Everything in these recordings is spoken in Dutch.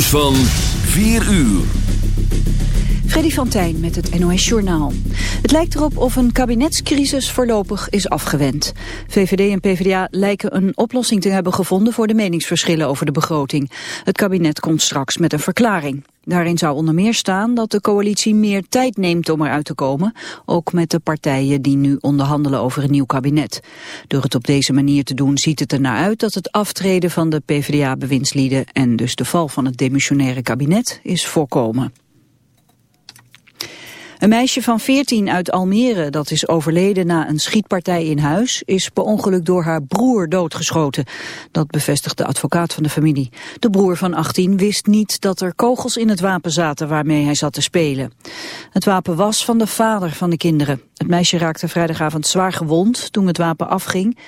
Van 4 uur. Freddy van Tijn met het NOS Journaal. Het lijkt erop of een kabinetscrisis voorlopig is afgewend. VVD en PvdA lijken een oplossing te hebben gevonden voor de meningsverschillen over de begroting. Het kabinet komt straks met een verklaring. Daarin zou onder meer staan dat de coalitie meer tijd neemt om eruit te komen, ook met de partijen die nu onderhandelen over een nieuw kabinet. Door het op deze manier te doen ziet het er naar uit dat het aftreden van de PvdA-bewindslieden en dus de val van het demissionaire kabinet is voorkomen. Een meisje van 14 uit Almere dat is overleden na een schietpartij in huis... is per ongeluk door haar broer doodgeschoten. Dat bevestigt de advocaat van de familie. De broer van 18 wist niet dat er kogels in het wapen zaten waarmee hij zat te spelen. Het wapen was van de vader van de kinderen. Het meisje raakte vrijdagavond zwaar gewond toen het wapen afging.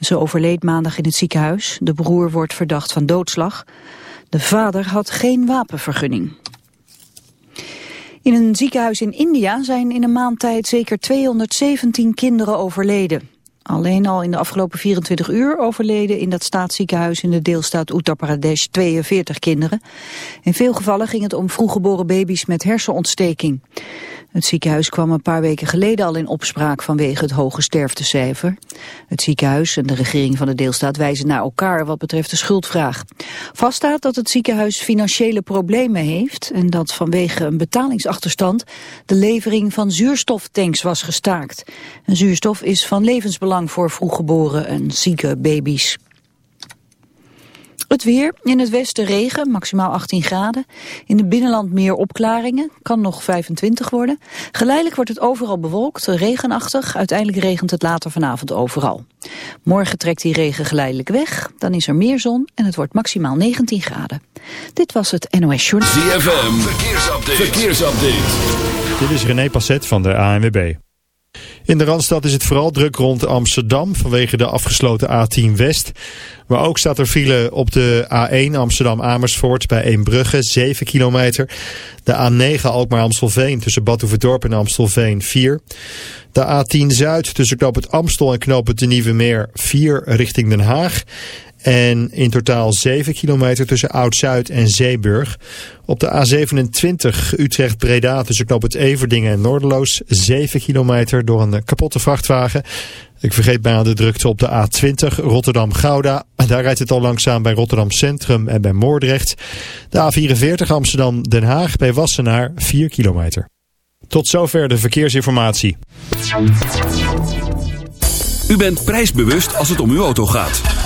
Ze overleed maandag in het ziekenhuis. De broer wordt verdacht van doodslag. De vader had geen wapenvergunning. In een ziekenhuis in India zijn in een maand tijd zeker 217 kinderen overleden. Alleen al in de afgelopen 24 uur overleden in dat staatsziekenhuis in de deelstaat Uttar Pradesh 42 kinderen. In veel gevallen ging het om vroeggeboren baby's met hersenontsteking. Het ziekenhuis kwam een paar weken geleden al in opspraak vanwege het hoge sterftecijfer. Het ziekenhuis en de regering van de deelstaat wijzen naar elkaar wat betreft de schuldvraag. Vaststaat dat het ziekenhuis financiële problemen heeft en dat vanwege een betalingsachterstand de levering van zuurstoftanks was gestaakt. En zuurstof is van levensbelang voor vroeggeboren en zieke baby's. Het weer, in het westen regen, maximaal 18 graden. In het binnenland meer opklaringen, kan nog 25 worden. Geleidelijk wordt het overal bewolkt, regenachtig. Uiteindelijk regent het later vanavond overal. Morgen trekt die regen geleidelijk weg, dan is er meer zon en het wordt maximaal 19 graden. Dit was het NOS Journal. ZFM, verkeersupdate. verkeersupdate. Dit is René Passet van de ANWB. In de Randstad is het vooral druk rond Amsterdam vanwege de afgesloten A10 West. Maar ook staat er file op de A1 Amsterdam-Amersfoort bij Eembrugge, 7 kilometer. De A9 Alkmaar-Amstelveen tussen Badhoevedorp en Amstelveen, 4. De A10 Zuid tussen Knoop het Amstel en Knoop de Nieuwe Meer, 4 richting Den Haag. En in totaal 7 kilometer tussen Oud-Zuid en Zeeburg. Op de A27 Utrecht-Breda tussen Knoop het Everdingen en Noorderloos. 7 kilometer door een kapotte vrachtwagen. Ik vergeet bijna de drukte op de A20 Rotterdam-Gouda. Daar rijdt het al langzaam bij Rotterdam Centrum en bij Moordrecht. De A44 Amsterdam-Den Haag bij Wassenaar 4 kilometer. Tot zover de verkeersinformatie. U bent prijsbewust als het om uw auto gaat.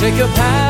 take a path.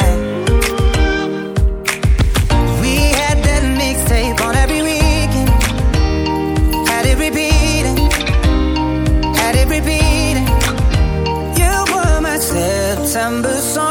September song.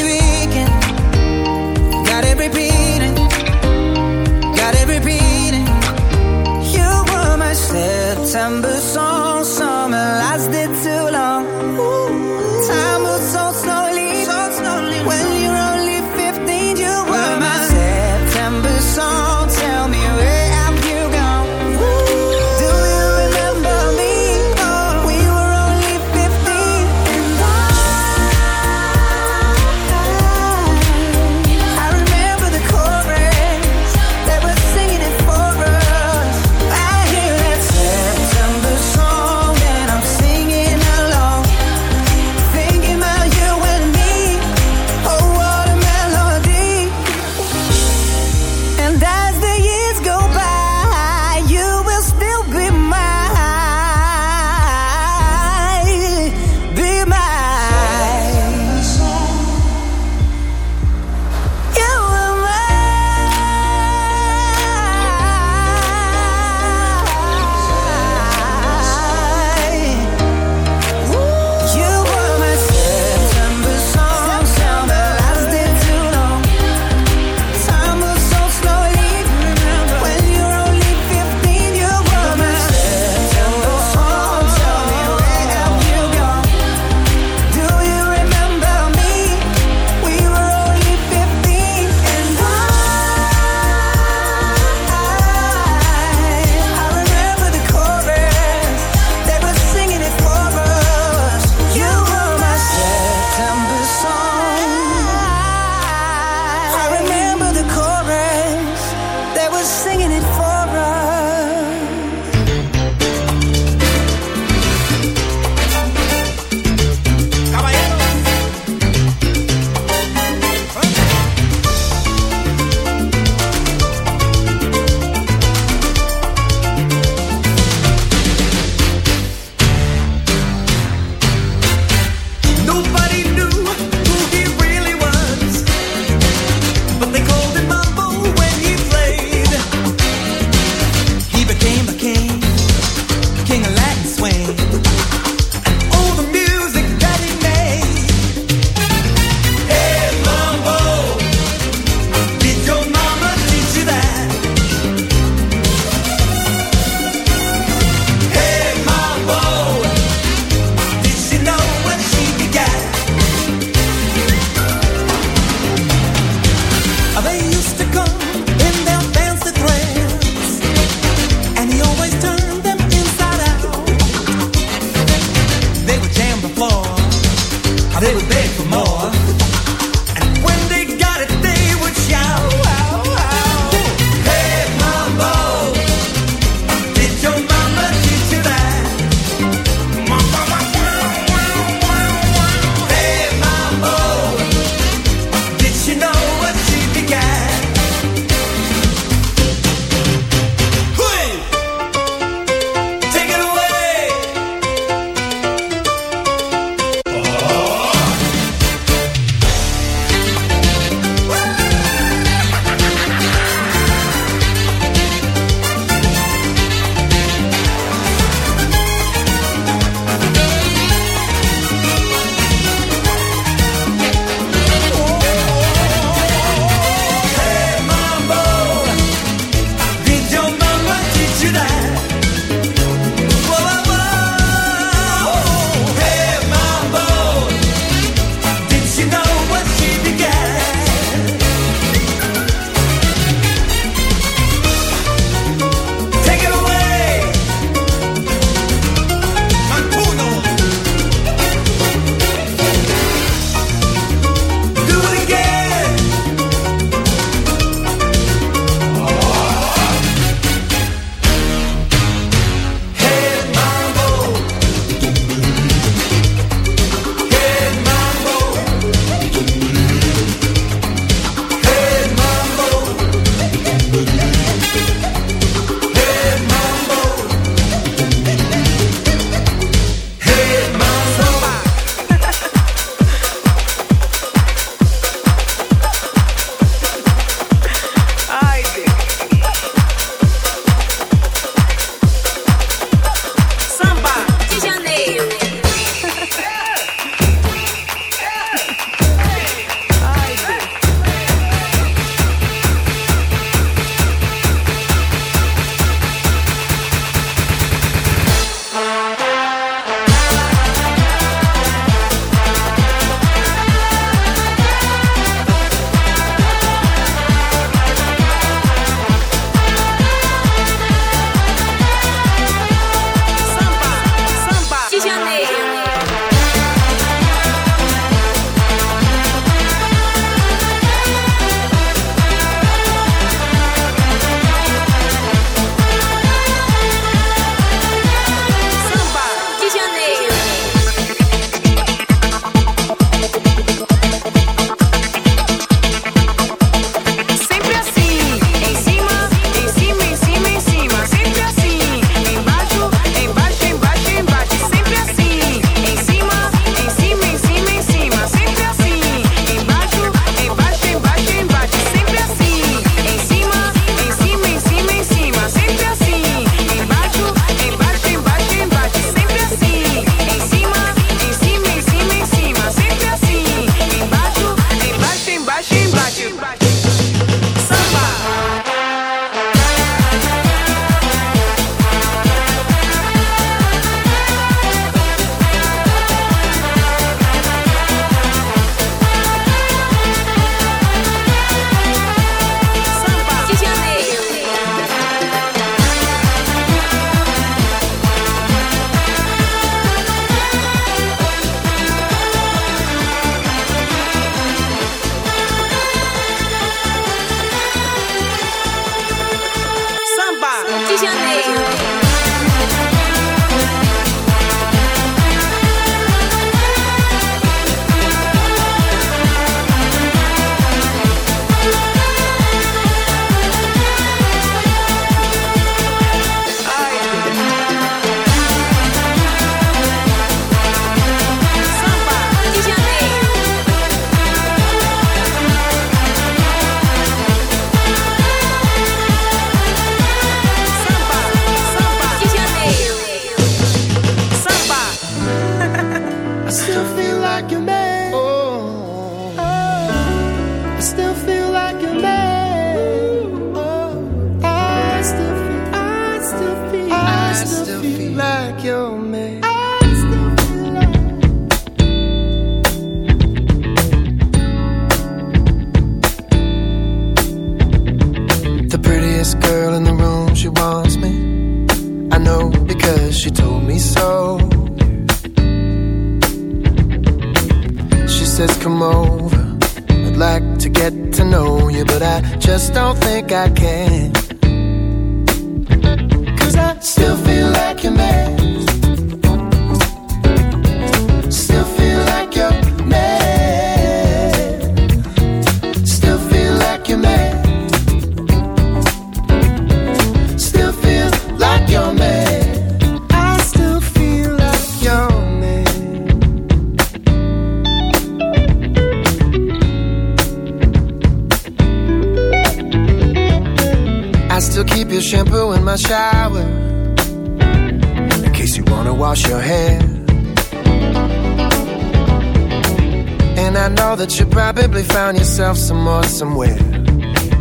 September song.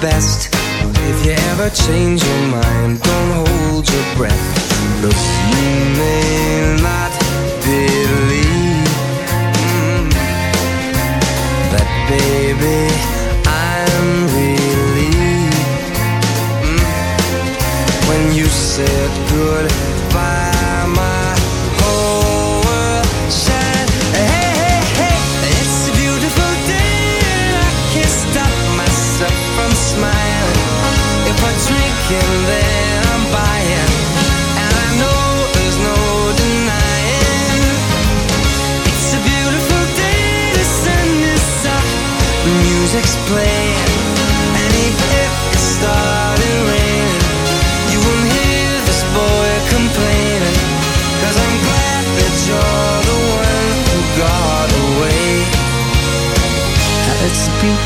Best. If you ever change your mind, don't hold your breath. Look, you may not believe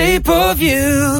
shape of you.